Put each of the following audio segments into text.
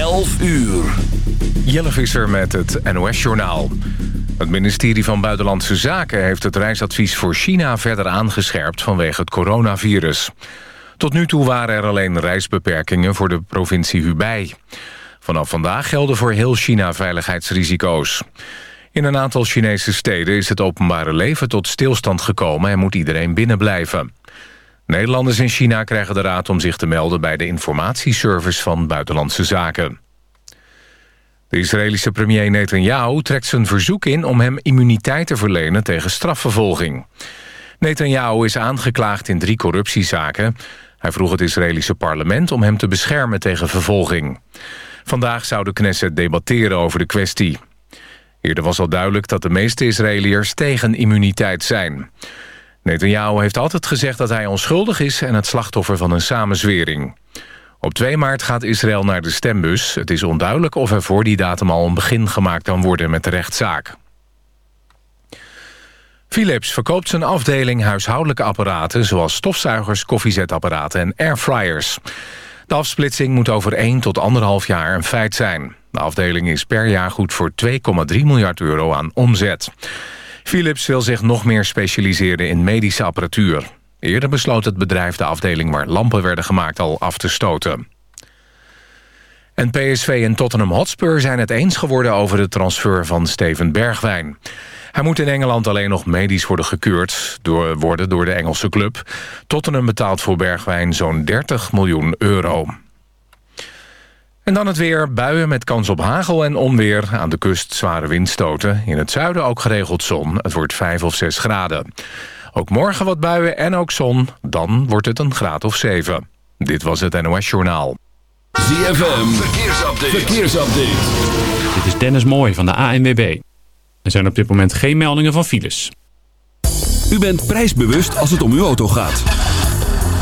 11 uur. Jelle Visser met het NOS-journaal. Het ministerie van Buitenlandse Zaken heeft het reisadvies voor China verder aangescherpt vanwege het coronavirus. Tot nu toe waren er alleen reisbeperkingen voor de provincie Hubei. Vanaf vandaag gelden voor heel China veiligheidsrisico's. In een aantal Chinese steden is het openbare leven tot stilstand gekomen... en moet iedereen binnenblijven. Nederlanders in China krijgen de raad om zich te melden... bij de informatieservice van Buitenlandse Zaken. De Israëlische premier Netanyahu trekt zijn verzoek in... om hem immuniteit te verlenen tegen strafvervolging. Netanyahu is aangeklaagd in drie corruptiezaken. Hij vroeg het Israëlische parlement om hem te beschermen tegen vervolging. Vandaag zou de Knesset debatteren over de kwestie. Eerder was al duidelijk dat de meeste Israëliërs tegen immuniteit zijn. Netanyahu heeft altijd gezegd dat hij onschuldig is... en het slachtoffer van een samenzwering. Op 2 maart gaat Israël naar de stembus. Het is onduidelijk of er voor die datum al een begin gemaakt kan worden met de rechtszaak. Philips verkoopt zijn afdeling huishoudelijke apparaten... zoals stofzuigers, koffiezetapparaten en airfryers. De afsplitsing moet over 1 tot 1,5 jaar een feit zijn. De afdeling is per jaar goed voor 2,3 miljard euro aan omzet. Philips wil zich nog meer specialiseren in medische apparatuur. Eerder besloot het bedrijf de afdeling waar lampen werden gemaakt al af te stoten. En PSV en Tottenham Hotspur zijn het eens geworden over de transfer van Steven Bergwijn. Hij moet in Engeland alleen nog medisch worden gekeurd door, worden door de Engelse club. Tottenham betaalt voor Bergwijn zo'n 30 miljoen euro. En dan het weer. Buien met kans op hagel en onweer. Aan de kust zware windstoten. In het zuiden ook geregeld zon. Het wordt 5 of 6 graden. Ook morgen wat buien en ook zon. Dan wordt het een graad of 7. Dit was het NOS Journaal. ZFM. Verkeersupdate. Verkeersupdate. Dit is Dennis Mooij van de ANWB. Er zijn op dit moment geen meldingen van files. U bent prijsbewust als het om uw auto gaat.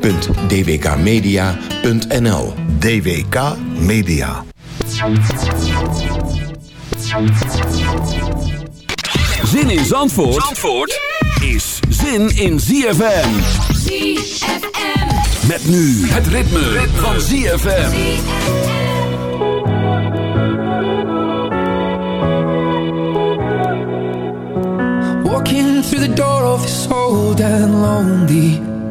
www.dwkmedia.nl DWK Media. Zin in Zandvoort, Zandvoort is zin in ZFM. ZFM. Met nu het ritme, van ZFM. Walking through the door of this old and lonely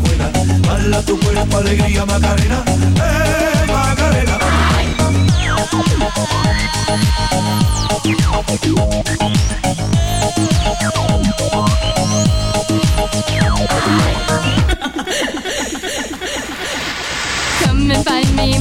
Buenas. Dala tu cuerpo alegría Macarena, eh Macarena.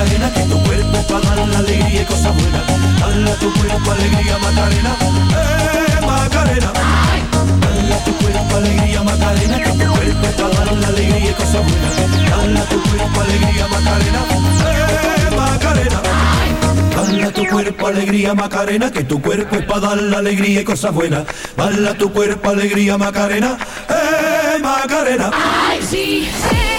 Macarena, que tu cuerpo para dar la alegría y cosas buenas. Dala tu cuerpo alegría Macarena, eh Macarena. Dala tu cuerpo alegría Macarena, que tu cuerpo para dar la alegría y cosas buenas. Dala tu cuerpo alegría Macarena, eh Macarena. Tu cuerpo alegría Macarena, que tu cuerpo es para dar la alegría y cosas buenas. Dala tu cuerpo alegría Macarena, eh Macarena. Oh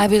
I'd be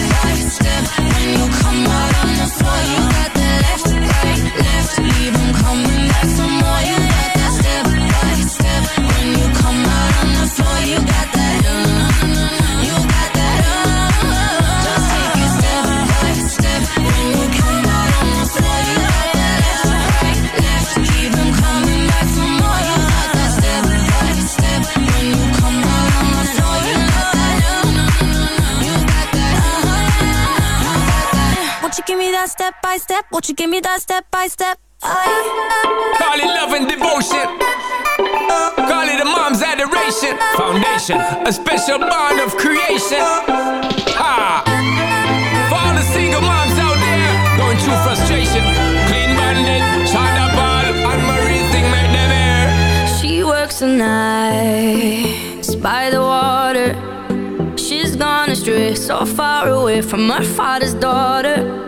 Give me that step by step? Won't you give me that step by step? I Call it love and devotion. Call it a mom's adoration. Foundation, a special bond of creation. Ha! For all the single moms out there going through frustration. Clean bandit, China ball, and Marie thing make them air. She works the nights by the water. She's gone astray, so far away from her father's daughter.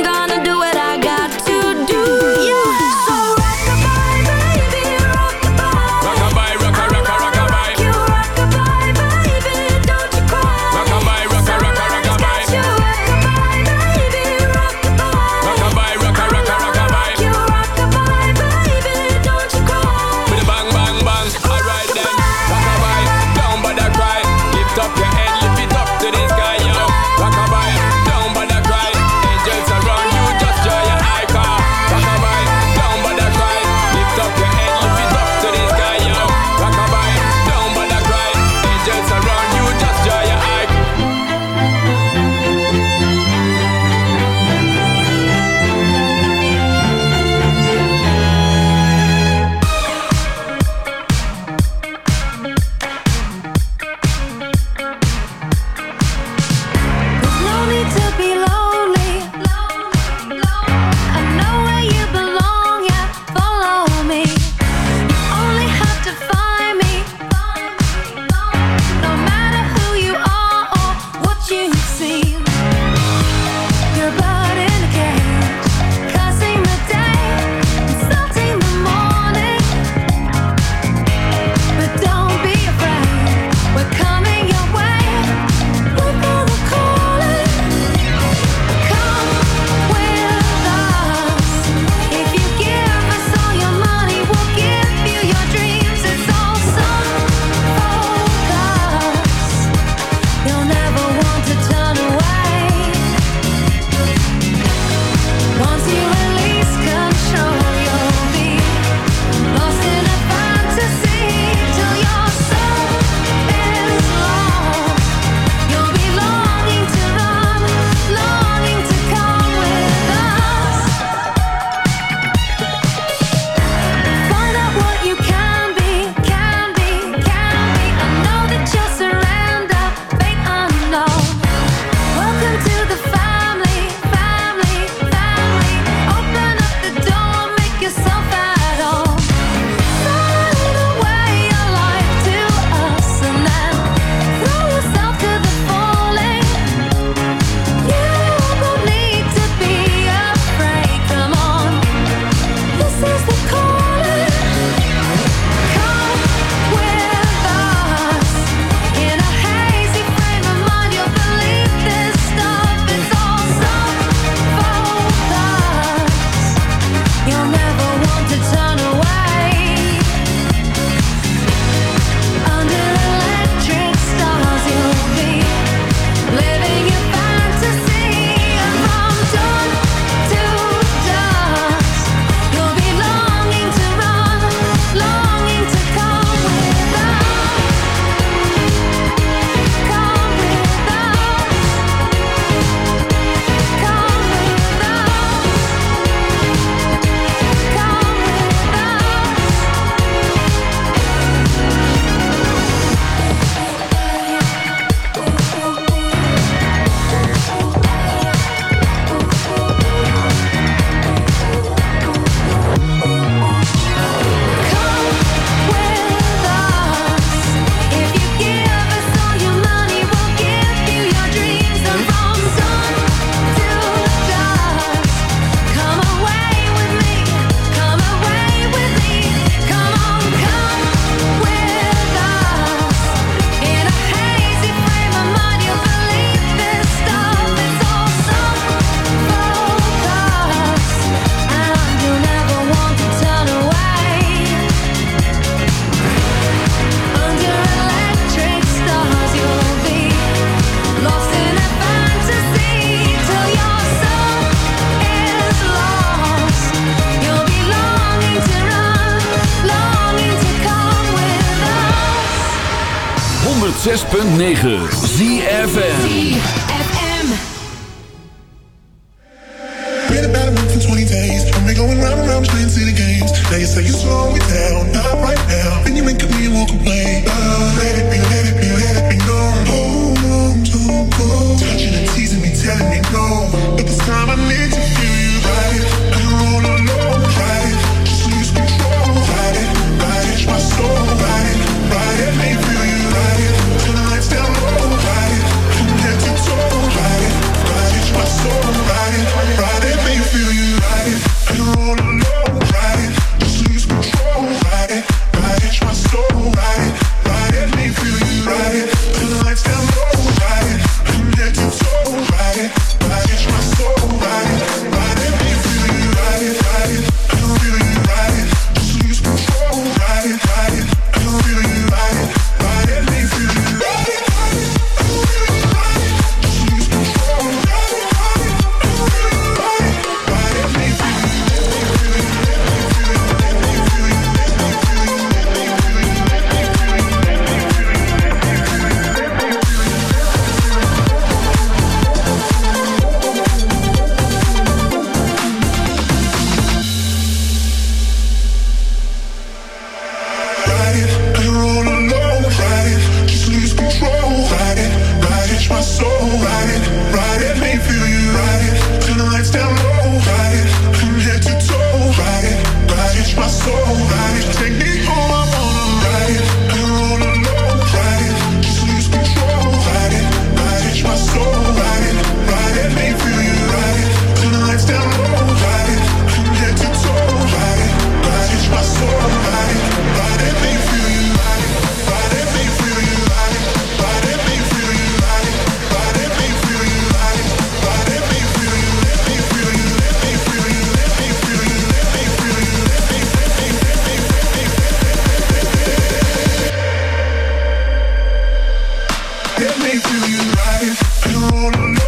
right, feel you right? I don't wanna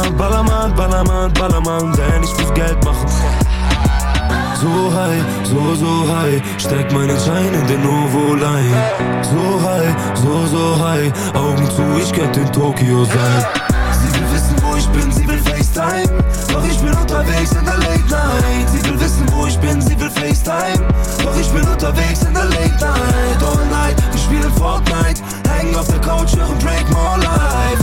Ballermann, Ballermann, Ballermann, Ballermann. Denn ich muss Geld machen. So high, so, so high, steck meinen Schein in den Ovo-Line. So high, so, so high, Augen zu, ich könnte in Tokio sein. Sie will wissen, wo ich bin, sie will FaceTime. Doch ich bin unterwegs in der Late Night. Sie will wissen, wo ich bin, sie will FaceTime. Doch ich bin unterwegs in der Late Night. All night, wir spielen Fortnite. Hängen auf der Couch, hören Drake More Life.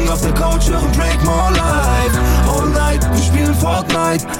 Hängen auf der Couch, hören Drake More Life. All night, wir spielen Fortnite.